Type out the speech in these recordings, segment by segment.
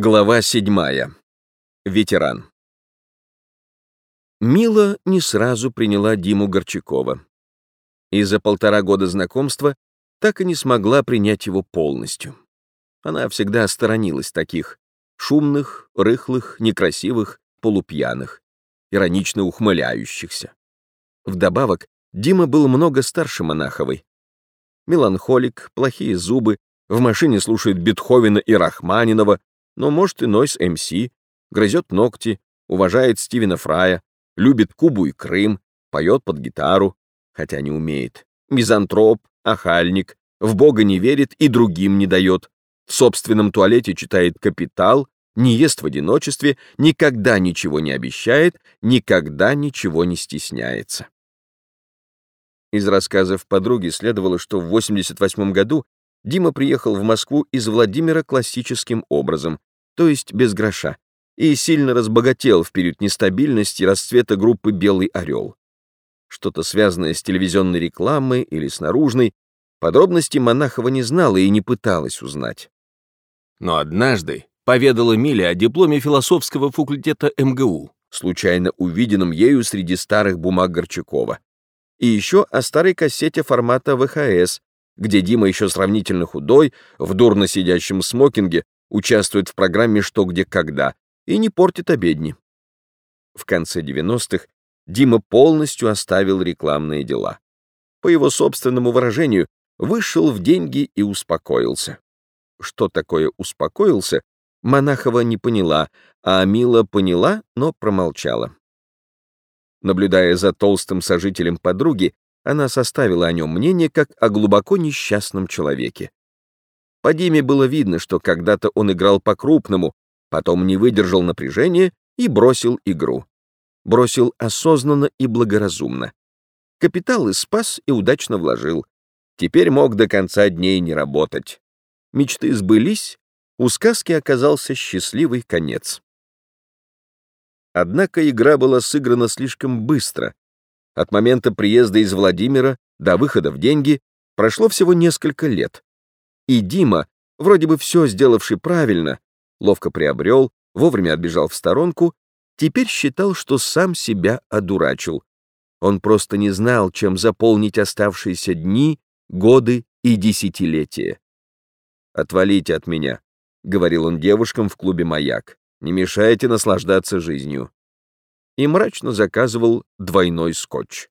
Глава седьмая. Ветеран. Мила не сразу приняла Диму Горчакова. И за полтора года знакомства так и не смогла принять его полностью. Она всегда сторонилась таких шумных, рыхлых, некрасивых, полупьяных, иронично ухмыляющихся. Вдобавок, Дима был много старше Монаховой. Меланхолик, плохие зубы, в машине слушает Бетховена и Рахманинова, но может и Нойс МС, грызет ногти, уважает Стивена Фрая, любит Кубу и Крым, поет под гитару, хотя не умеет. Мизантроп, ахальник, в Бога не верит и другим не дает. В собственном туалете читает «Капитал», не ест в одиночестве, никогда ничего не обещает, никогда ничего не стесняется. Из рассказов подруги следовало, что в 88 году Дима приехал в Москву из Владимира классическим образом, то есть без гроша, и сильно разбогател в период нестабильности расцвета группы «Белый орел». Что-то связанное с телевизионной рекламой или с наружной, подробности Монахова не знала и не пыталась узнать. Но однажды поведала Миле о дипломе философского факультета МГУ, случайно увиденном ею среди старых бумаг Горчакова, и еще о старой кассете формата ВХС, где Дима еще сравнительно худой, в дурно сидящем смокинге, участвует в программе «Что, где, когда» и не портит обедни. В конце 90-х Дима полностью оставил рекламные дела. По его собственному выражению, вышел в деньги и успокоился. Что такое «успокоился», Монахова не поняла, а Мила поняла, но промолчала. Наблюдая за толстым сожителем подруги, она составила о нем мнение как о глубоко несчастном человеке. По Диме было видно, что когда-то он играл по-крупному, потом не выдержал напряжения и бросил игру. Бросил осознанно и благоразумно. Капитал и спас и удачно вложил. Теперь мог до конца дней не работать. Мечты сбылись, у сказки оказался счастливый конец. Однако игра была сыграна слишком быстро. От момента приезда из Владимира до выхода в деньги прошло всего несколько лет. И Дима, вроде бы все сделавший правильно, ловко приобрел, вовремя отбежал в сторонку, теперь считал, что сам себя одурачил. Он просто не знал, чем заполнить оставшиеся дни, годы и десятилетия. «Отвалите от меня», — говорил он девушкам в клубе «Маяк». «Не мешайте наслаждаться жизнью». И мрачно заказывал двойной скотч.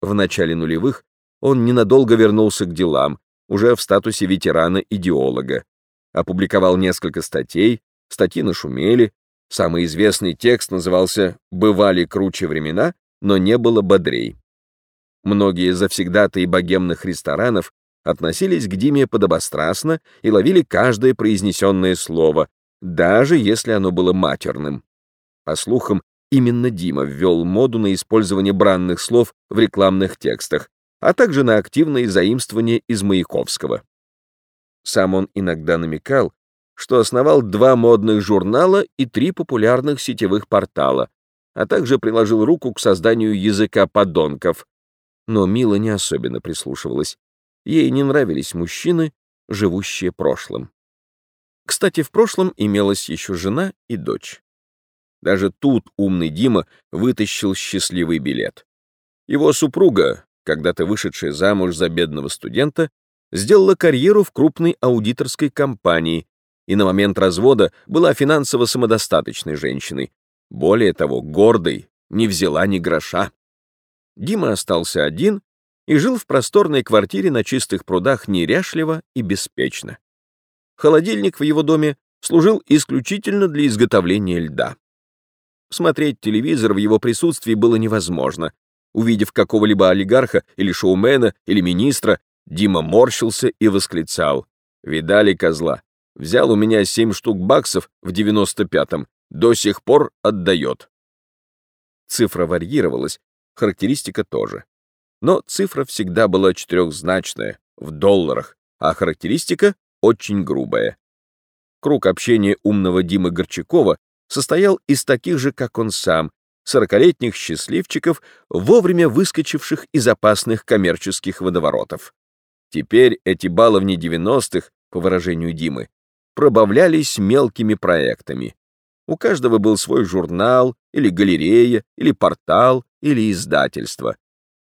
В начале нулевых он ненадолго вернулся к делам, уже в статусе ветерана-идеолога. Опубликовал несколько статей, статьи нашумели, самый известный текст назывался «Бывали круче времена, но не было бодрей». Многие завсегдаты и богемных ресторанов относились к Диме подобострастно и ловили каждое произнесенное слово, даже если оно было матерным. По слухам, именно Дима ввел моду на использование бранных слов в рекламных текстах, а также на активные заимствования из Маяковского. Сам он иногда намекал, что основал два модных журнала и три популярных сетевых портала, а также приложил руку к созданию языка подонков. Но Мила не особенно прислушивалась. Ей не нравились мужчины, живущие прошлым. Кстати, в прошлом имелась еще жена и дочь. Даже тут умный Дима вытащил счастливый билет. Его супруга, когда-то вышедшая замуж за бедного студента, сделала карьеру в крупной аудиторской компании и на момент развода была финансово самодостаточной женщиной. Более того, гордой, не взяла ни гроша. Дима остался один и жил в просторной квартире на чистых прудах неряшливо и беспечно. Холодильник в его доме служил исключительно для изготовления льда. Смотреть телевизор в его присутствии было невозможно, Увидев какого-либо олигарха или шоумена или министра, Дима морщился и восклицал. «Видали козла? Взял у меня семь штук баксов в девяносто пятом, до сих пор отдает». Цифра варьировалась, характеристика тоже. Но цифра всегда была четырехзначная, в долларах, а характеристика очень грубая. Круг общения умного Димы Горчакова состоял из таких же, как он сам, сорокалетних счастливчиков, вовремя выскочивших из опасных коммерческих водоворотов. Теперь эти баловни 90-х, по выражению Димы, пробавлялись мелкими проектами. У каждого был свой журнал, или галерея, или портал, или издательство.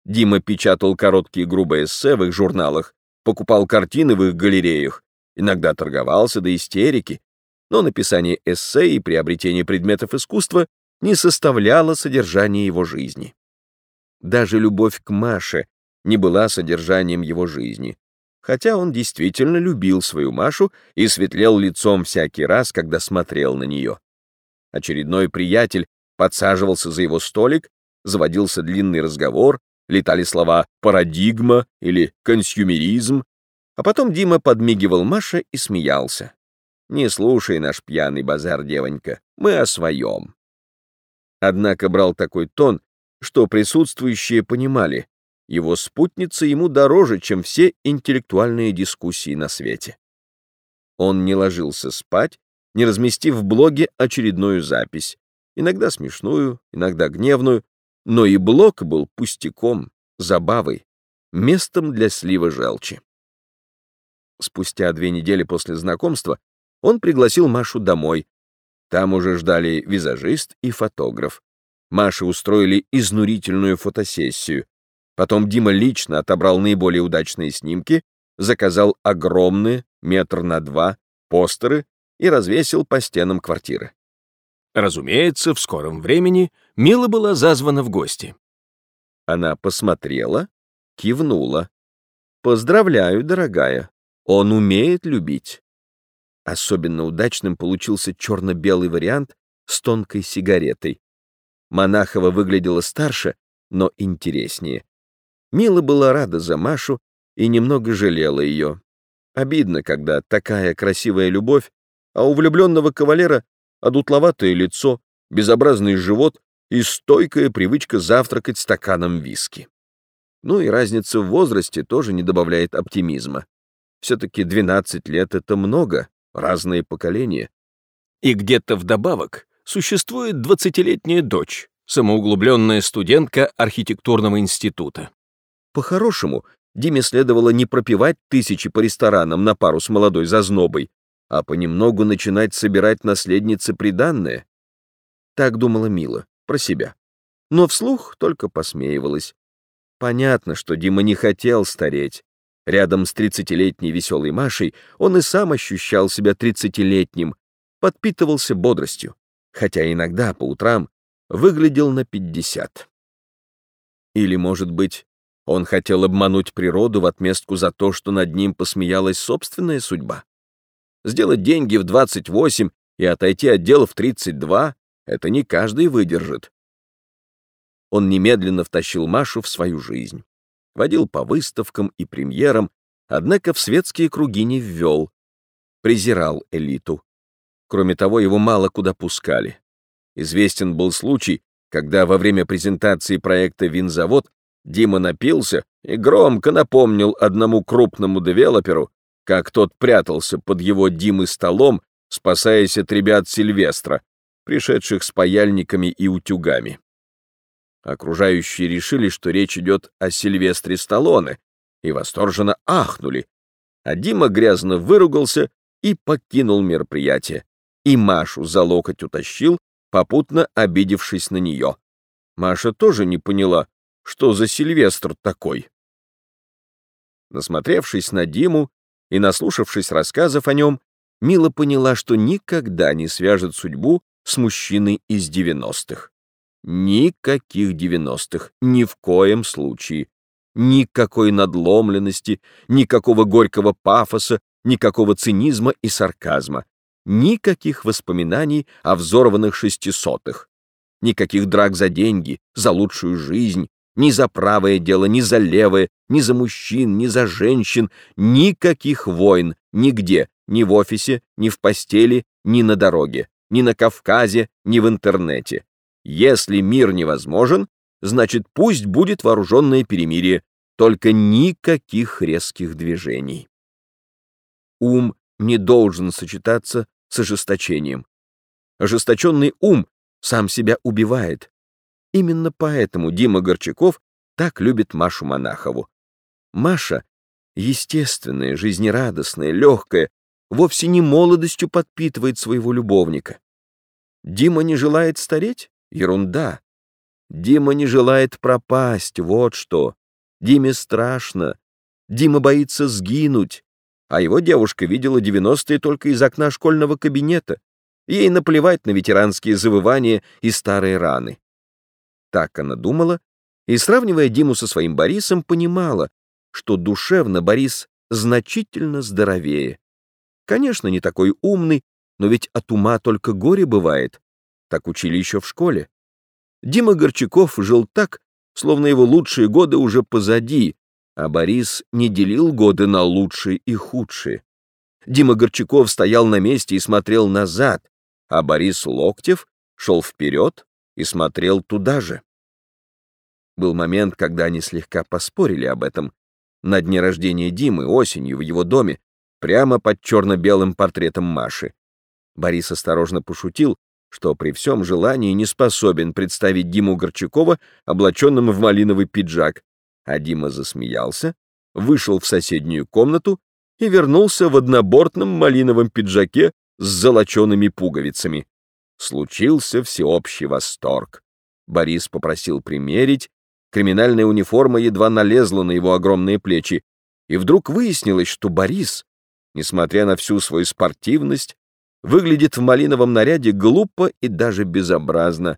Дима печатал короткие грубые эссе в их журналах, покупал картины в их галереях, иногда торговался до истерики, но написание эссе и приобретение предметов искусства не составляло содержания его жизни. Даже любовь к Маше не была содержанием его жизни, хотя он действительно любил свою Машу и светлел лицом всякий раз, когда смотрел на нее. Очередной приятель подсаживался за его столик, заводился длинный разговор, летали слова «парадигма» или «консюмеризм», а потом Дима подмигивал Маше и смеялся. «Не слушай наш пьяный базар, девонька, мы о своем». Однако брал такой тон, что присутствующие понимали, его спутница ему дороже, чем все интеллектуальные дискуссии на свете. Он не ложился спать, не разместив в блоге очередную запись, иногда смешную, иногда гневную, но и блог был пустяком, забавой, местом для слива желчи. Спустя две недели после знакомства он пригласил Машу домой. Там уже ждали визажист и фотограф. Маше устроили изнурительную фотосессию. Потом Дима лично отобрал наиболее удачные снимки, заказал огромные, метр на два, постеры и развесил по стенам квартиры. Разумеется, в скором времени Мила была зазвана в гости. Она посмотрела, кивнула. «Поздравляю, дорогая, он умеет любить». Особенно удачным получился черно-белый вариант с тонкой сигаретой. Монахова выглядела старше, но интереснее. Мила была рада за Машу и немного жалела ее. Обидно, когда такая красивая любовь, а у влюбленного кавалера одутловатое лицо, безобразный живот и стойкая привычка завтракать стаканом виски. Ну и разница в возрасте тоже не добавляет оптимизма. Все-таки 12 лет — это много, разные поколения. И где-то вдобавок существует 20-летняя дочь, самоуглубленная студентка архитектурного института. По-хорошему, Диме следовало не пропивать тысячи по ресторанам на пару с молодой зазнобой, а понемногу начинать собирать наследницы приданное. Так думала Мила, про себя. Но вслух только посмеивалась. Понятно, что Дима не хотел стареть. Рядом с тридцатилетней веселой Машей он и сам ощущал себя тридцатилетним, подпитывался бодростью, хотя иногда по утрам выглядел на пятьдесят. Или, может быть, он хотел обмануть природу в отместку за то, что над ним посмеялась собственная судьба. Сделать деньги в 28 и отойти от дела в 32 — это не каждый выдержит. Он немедленно втащил Машу в свою жизнь. Водил по выставкам и премьерам, однако в светские круги не ввел. Презирал элиту. Кроме того, его мало куда пускали. Известен был случай, когда во время презентации проекта «Винзавод» Дима напился и громко напомнил одному крупному девелоперу, как тот прятался под его Димы столом, спасаясь от ребят Сильвестра, пришедших с паяльниками и утюгами. Окружающие решили, что речь идет о Сильвестре Сталлоне, и восторженно ахнули, а Дима грязно выругался и покинул мероприятие, и Машу за локоть утащил, попутно обидевшись на нее. Маша тоже не поняла, что за Сильвестр такой? Насмотревшись на Диму и наслушавшись рассказов о нем, Мила поняла, что никогда не свяжет судьбу с мужчиной из девяностых. Никаких девяностых, ни в коем случае. Никакой надломленности, никакого горького пафоса, никакого цинизма и сарказма. Никаких воспоминаний о взорванных шестисотых. Никаких драк за деньги, за лучшую жизнь, ни за правое дело, ни за левое, ни за мужчин, ни за женщин, никаких войн, нигде, ни в офисе, ни в постели, ни на дороге, ни на Кавказе, ни в интернете. Если мир невозможен, значит пусть будет вооруженное перемирие, только никаких резких движений. Ум не должен сочетаться с ожесточением. Ожесточенный ум сам себя убивает, Именно поэтому Дима Горчаков так любит Машу Монахову. Маша — естественная, жизнерадостная, легкая, вовсе не молодостью подпитывает своего любовника. Дима не желает стареть? Ерунда. Дима не желает пропасть, вот что. Диме страшно. Дима боится сгинуть. А его девушка видела девяностые только из окна школьного кабинета. Ей наплевать на ветеранские завывания и старые раны. Так она думала, и, сравнивая Диму со своим Борисом, понимала, что душевно Борис значительно здоровее. Конечно, не такой умный, но ведь от ума только горе бывает. Так учили еще в школе. Дима Горчаков жил так, словно его лучшие годы уже позади, а Борис не делил годы на лучшие и худшие. Дима Горчаков стоял на месте и смотрел назад, а Борис Локтев шел вперед и смотрел туда же. Был момент, когда они слегка поспорили об этом. На дне рождения Димы осенью в его доме, прямо под черно-белым портретом Маши. Борис осторожно пошутил, что при всем желании не способен представить Диму Горчакова, облаченным в малиновый пиджак, а Дима засмеялся, вышел в соседнюю комнату и вернулся в однобортном малиновом пиджаке с золочеными пуговицами. Случился всеобщий восторг. Борис попросил примерить, криминальная униформа едва налезла на его огромные плечи, и вдруг выяснилось, что Борис, несмотря на всю свою спортивность, выглядит в малиновом наряде глупо и даже безобразно,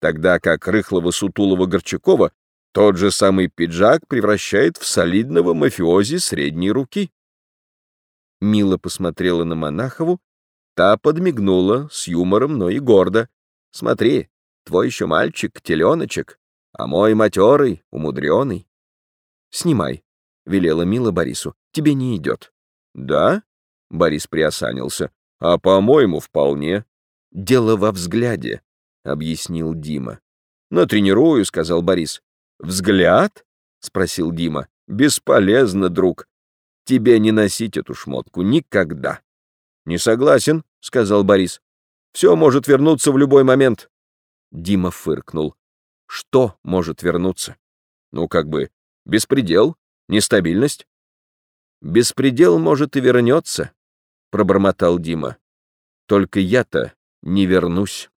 тогда как рыхлого сутулого Горчакова тот же самый пиджак превращает в солидного мафиози средней руки. Мила посмотрела на Монахову, та подмигнула с юмором, но и гордо. «Смотри, твой еще мальчик, теленочек, а мой матерый, умудренный». «Снимай», — велела Мила Борису, — «тебе не идет». «Да?» — Борис приосанился. «А, по-моему, вполне». «Дело во взгляде», — объяснил Дима. «Натренирую», — сказал Борис. «Взгляд?» — спросил Дима. «Бесполезно, друг. Тебе не носить эту шмотку никогда». «Не согласен», — сказал Борис. «Все может вернуться в любой момент». Дима фыркнул. «Что может вернуться?» «Ну, как бы, беспредел, нестабильность». «Беспредел, может, и вернется», — пробормотал Дима. «Только я-то не вернусь».